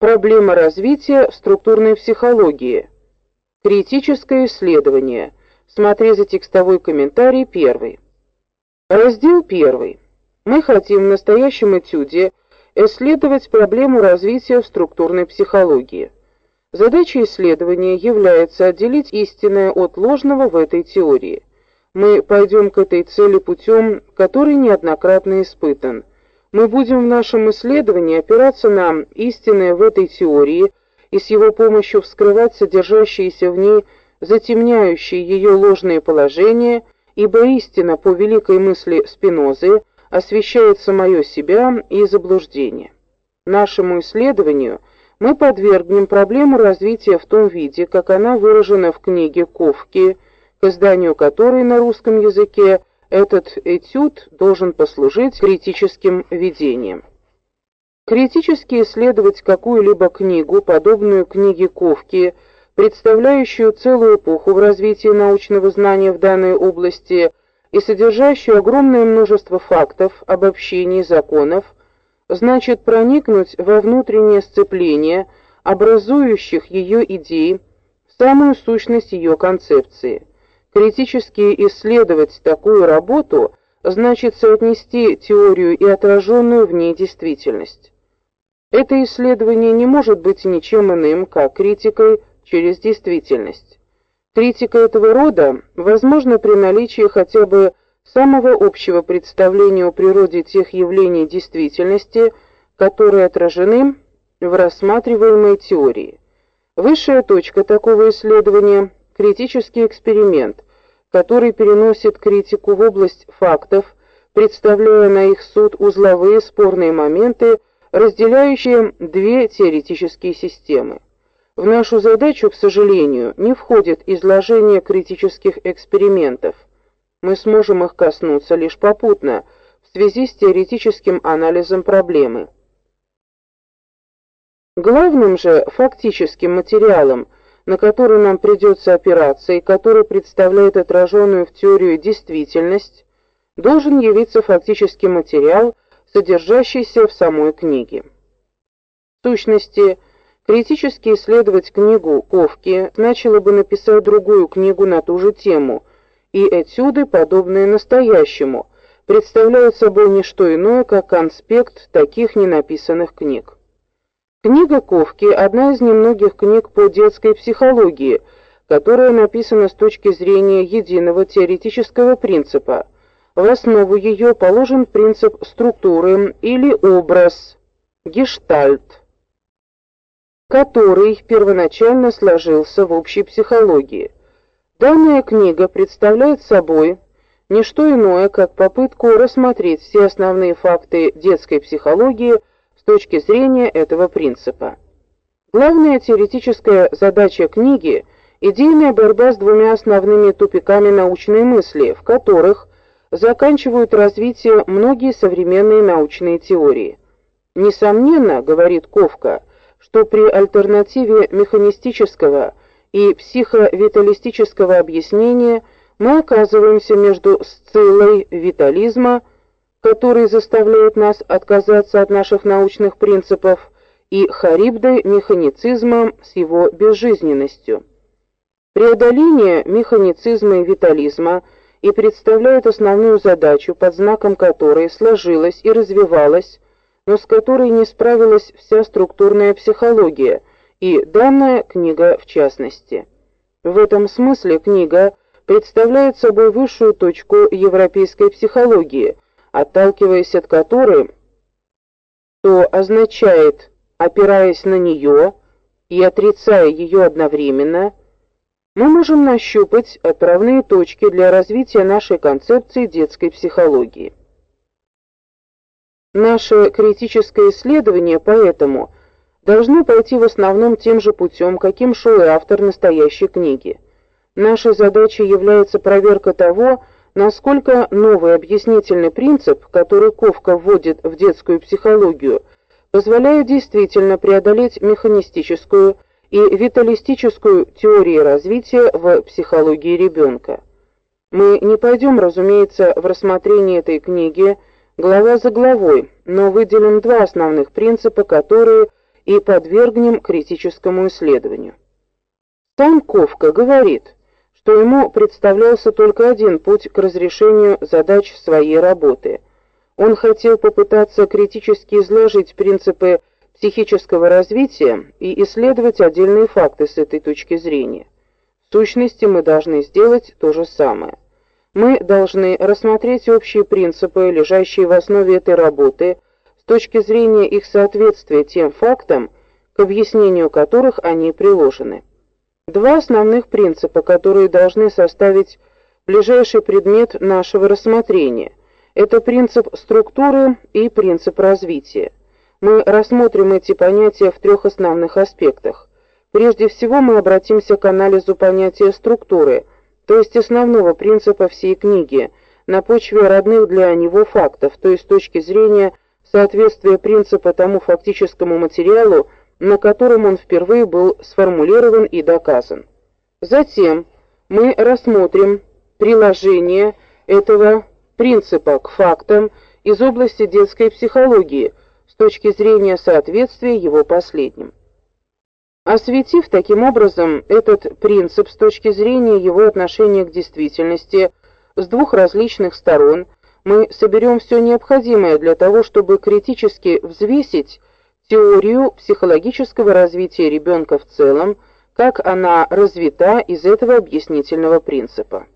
Проблема развития в структурной психологии. Критическое исследование. Смотри за текстовой комментарий первый. Раздел первый. Мы хотим в настоящем этюде исследовать проблему развития в структурной психологии. Задачей исследования является отделить истинное от ложного в этой теории. Мы пойдем к этой цели путем, который неоднократно испытан. Мы будем в нашем исследовании опираться на истинное в этой теории и с его помощью вскрывать содержащиеся в ней затемняющие ее ложные положения, ибо истина по великой мысли Спинозы освещает самое себя и заблуждение. Нашему исследованию мы подвергнем проблему развития в том виде, как она выражена в книге Ковки к изданию которой на русском языке этот этюд должен послужить критическим видением. Критически исследовать какую-либо книгу, подобную книге Ковки, представляющую целую эпоху в развитии научного знания в данной области и содержащую огромное множество фактов, обобщений, законов, значит проникнуть во внутреннее сцепление образующих ее идей, в самую сущность ее концепции. Критически исследовать такую работу значит соотнести теорию и отраженную в ней действительность. Это исследование не может быть ничем иным, как критикой через действительность. Критика этого рода возможна при наличии хотя бы самого общего представления о природе тех явлений действительности, которые отражены в рассматриваемой теории. Высшая точка такого исследования критический эксперимент, который переносит критику в область фактов, представляя на их суд узловые спорные моменты, разделяющие две теоретические системы. В нашу задачу, к сожалению, не входит изложение критических экспериментов. Мы сможем их коснуться лишь попутно, в связи с теоретическим анализом проблемы. Главным же фактическим материалом – на который нам придется опираться и который представляет отраженную в теорию действительность, должен явиться фактический материал, содержащийся в самой книге. В сущности, критически исследовать книгу Ковки значило бы написать другую книгу на ту же тему, и этюды, подобные настоящему, представляют собой не что иное, как конспект таких ненаписанных книг. Книга Ковки одна из немногих книг по детской психологии, которая написана с точки зрения единого теоретического принципа. В основу ее положен принцип структуры или образ гештальт, который первоначально сложился в общей психологии. Данная книга представляет собой не что иное, как попытку рассмотреть все основные факты детской психологии с точки зрения этого принципа. Главная теоретическая задача книги идейная борьба с двумя основными тупиками научной мысли, в которых заканчивают развитие многие современные научные теории. Несомненно, говорит Ковка, что при альтернативе механистического и психовиталистического объяснения мы оказываемся между сциллой витализма который заставляет нас отказаться от наших научных принципов, и Харибдой механицизма с его безжизненностью. Преодоление механицизма и витализма и представляет основную задачу, под знаком которой сложилась и развивалась, но с которой не справилась вся структурная психология, и данная книга в частности. В этом смысле книга представляет собой высшую точку европейской психологии – отталкиваясь от которой, то означает, опираясь на нее и отрицая ее одновременно, мы можем нащупать отправные точки для развития нашей концепции детской психологии. Наше критическое исследование поэтому должно пойти в основном тем же путем, каким шел и автор настоящей книги. Нашей задачей является проверка того, насколько новый объяснительный принцип, который Ковка вводит в детскую психологию, позволяет действительно преодолеть механистическую и виталистическую теории развития в психологии ребенка. Мы не пойдем, разумеется, в рассмотрение этой книги глава за главой, но выделим два основных принципа, которые и подвергнем критическому исследованию. Сам Ковка говорит, что ему представлялся только один путь к разрешению задач своей работы. Он хотел попытаться критически изложить принципы психического развития и исследовать отдельные факты с этой точки зрения. В сущности, мы должны сделать то же самое. Мы должны рассмотреть общие принципы, лежащие в основе этой работы, с точки зрения их соответствия тем фактам, к объяснению которых они приложены. Два основных принципа, которые должны составить ближайший предмет нашего рассмотрения. Это принцип структуры и принцип развития. Мы рассмотрим эти понятия в трех основных аспектах. Прежде всего мы обратимся к анализу понятия структуры, то есть основного принципа всей книги, на почве родных для него фактов, то есть с точки зрения соответствия принципа тому фактическому материалу, на котором он впервые был сформулирован и доказан. Затем мы рассмотрим приложение этого принципа к фактам из области детской психологии с точки зрения соответствия его последним. Осветив таким образом этот принцип с точки зрения его отношения к действительности с двух различных сторон, мы соберем все необходимое для того, чтобы критически взвесить теорию психологического развития ребенка в целом, как она развита из этого объяснительного принципа.